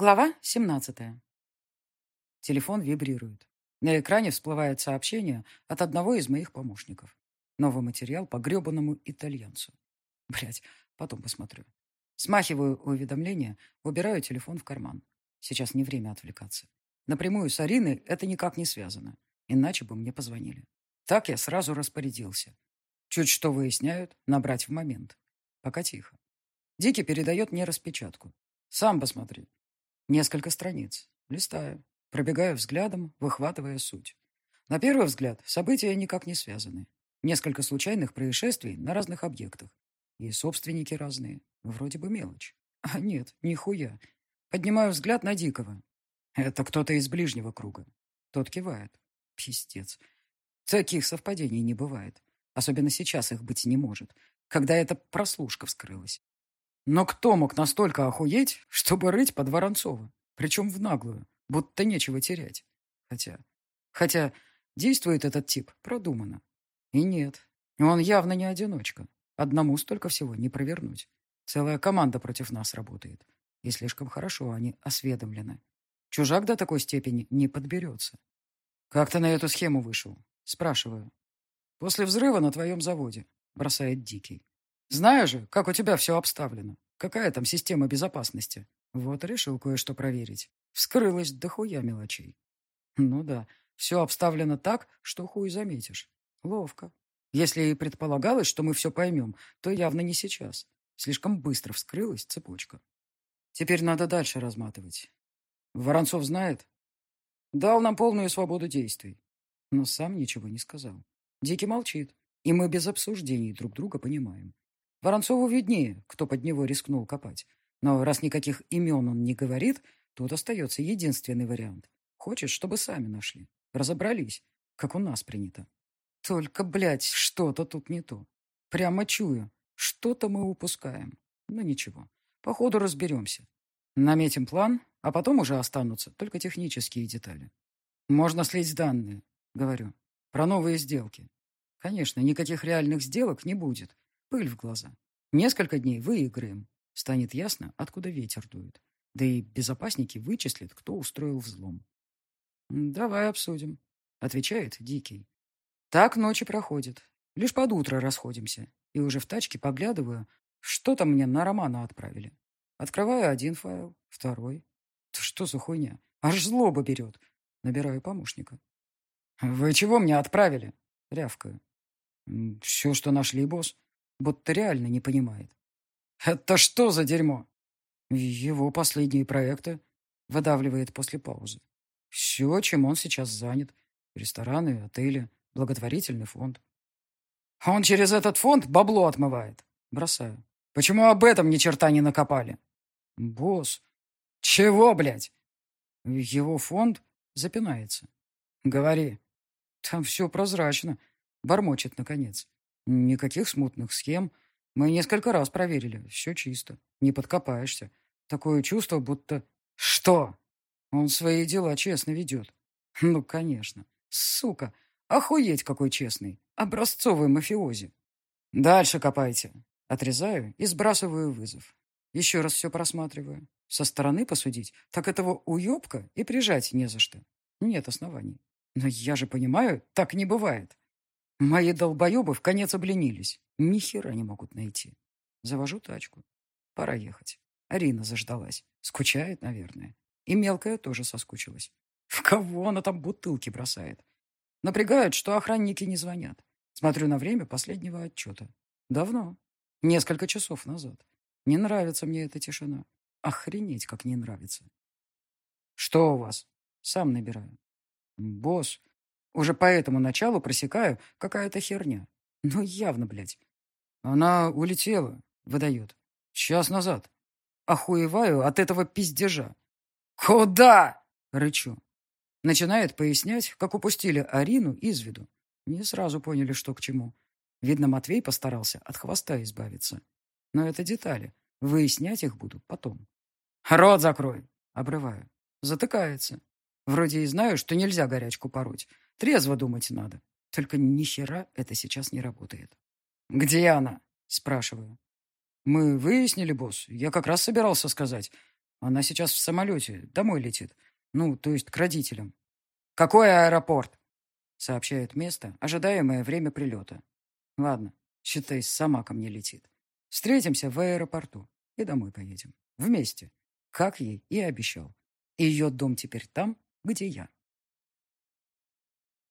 Глава 17. Телефон вибрирует. На экране всплывает сообщение от одного из моих помощников. Новый материал по гребаному итальянцу. Блять, потом посмотрю. Смахиваю уведомление, убираю телефон в карман. Сейчас не время отвлекаться. Напрямую с Ариной это никак не связано. Иначе бы мне позвонили. Так я сразу распорядился. Чуть что выясняют, набрать в момент. Пока тихо. Дикий передает мне распечатку. Сам посмотри. Несколько страниц. Листаю. Пробегаю взглядом, выхватывая суть. На первый взгляд, события никак не связаны. Несколько случайных происшествий на разных объектах. И собственники разные. Вроде бы мелочь. А нет, нихуя. Поднимаю взгляд на Дикого. Это кто-то из ближнего круга. Тот кивает. Пиздец. Таких совпадений не бывает. Особенно сейчас их быть не может, когда эта прослушка вскрылась. Но кто мог настолько охуеть, чтобы рыть под Воронцова? Причем в наглую, будто нечего терять. Хотя... Хотя действует этот тип продуманно. И нет, он явно не одиночка. Одному столько всего не провернуть. Целая команда против нас работает. И слишком хорошо они осведомлены. Чужак до такой степени не подберется. «Как ты на эту схему вышел?» Спрашиваю. «После взрыва на твоем заводе», — бросает Дикий. Знаю же, как у тебя все обставлено. Какая там система безопасности? Вот решил кое-что проверить. Вскрылось дохуя мелочей. Ну да, все обставлено так, что хуй заметишь. Ловко. Если и предполагалось, что мы все поймем, то явно не сейчас. Слишком быстро вскрылась цепочка. Теперь надо дальше разматывать. Воронцов знает? Дал нам полную свободу действий. Но сам ничего не сказал. Дикий молчит, и мы без обсуждений друг друга понимаем. Воронцову виднее, кто под него рискнул копать. Но раз никаких имен он не говорит, тут остается единственный вариант. Хочет, чтобы сами нашли. Разобрались, как у нас принято. Только, блядь, что-то тут не то. Прямо чую, что-то мы упускаем. Но ничего, походу разберемся. Наметим план, а потом уже останутся только технические детали. Можно слить данные, говорю, про новые сделки. Конечно, никаких реальных сделок не будет, Пыль в глаза. Несколько дней выиграем. Станет ясно, откуда ветер дует. Да и безопасники вычислят, кто устроил взлом. «Давай обсудим», — отвечает Дикий. Так ночи проходит. Лишь под утро расходимся. И уже в тачке поглядываю, что там мне на Романа отправили. Открываю один файл, второй. Что за хуйня? Аж злоба берет. Набираю помощника. «Вы чего мне отправили?» Рявкаю. «Все, что нашли, босс будто реально не понимает. «Это что за дерьмо?» «Его последние проекты», — выдавливает после паузы. «Все, чем он сейчас занят. Рестораны, отели, благотворительный фонд». «Он через этот фонд бабло отмывает», — бросаю. «Почему об этом ни черта не накопали?» «Босс». «Чего, блядь?» Его фонд запинается. «Говори». «Там все прозрачно», — бормочет наконец. Никаких смутных схем. Мы несколько раз проверили. Все чисто. Не подкопаешься. Такое чувство, будто... Что? Он свои дела честно ведет. Ну, конечно. Сука. Охуеть какой честный. Образцовый мафиози. Дальше копайте. Отрезаю и сбрасываю вызов. Еще раз все просматриваю. Со стороны посудить, так этого уебка и прижать не за что. Нет оснований. Но я же понимаю, так не бывает. Мои долбоебы в конец обленились. Ни хера не могут найти. Завожу тачку. Пора ехать. Арина заждалась. Скучает, наверное. И мелкая тоже соскучилась. В кого она там бутылки бросает? Напрягает, что охранники не звонят. Смотрю на время последнего отчета. Давно. Несколько часов назад. Не нравится мне эта тишина. Охренеть, как не нравится. Что у вас? Сам набираю. Босс, уже по этому началу просекаю какая-то херня. Ну, явно, блядь. Она улетела, выдает. Час назад. Охуеваю от этого пиздежа. «Куда?» — рычу. Начинает пояснять, как упустили Арину из виду. Не сразу поняли, что к чему. Видно, Матвей постарался от хвоста избавиться. Но это детали. Выяснять их буду потом. «Рот закрой!» — обрываю. Затыкается. Вроде и знаю, что нельзя горячку пороть. Трезво думать надо. Только ни хера это сейчас не работает. «Где она?» – спрашиваю. «Мы выяснили, босс. Я как раз собирался сказать. Она сейчас в самолете, домой летит. Ну, то есть к родителям. Какой аэропорт? Сообщает место, ожидаемое время прилета. Ладно, считай, сама ко мне летит. Встретимся в аэропорту и домой поедем. Вместе. Как ей и обещал. Ее дом теперь там, где я.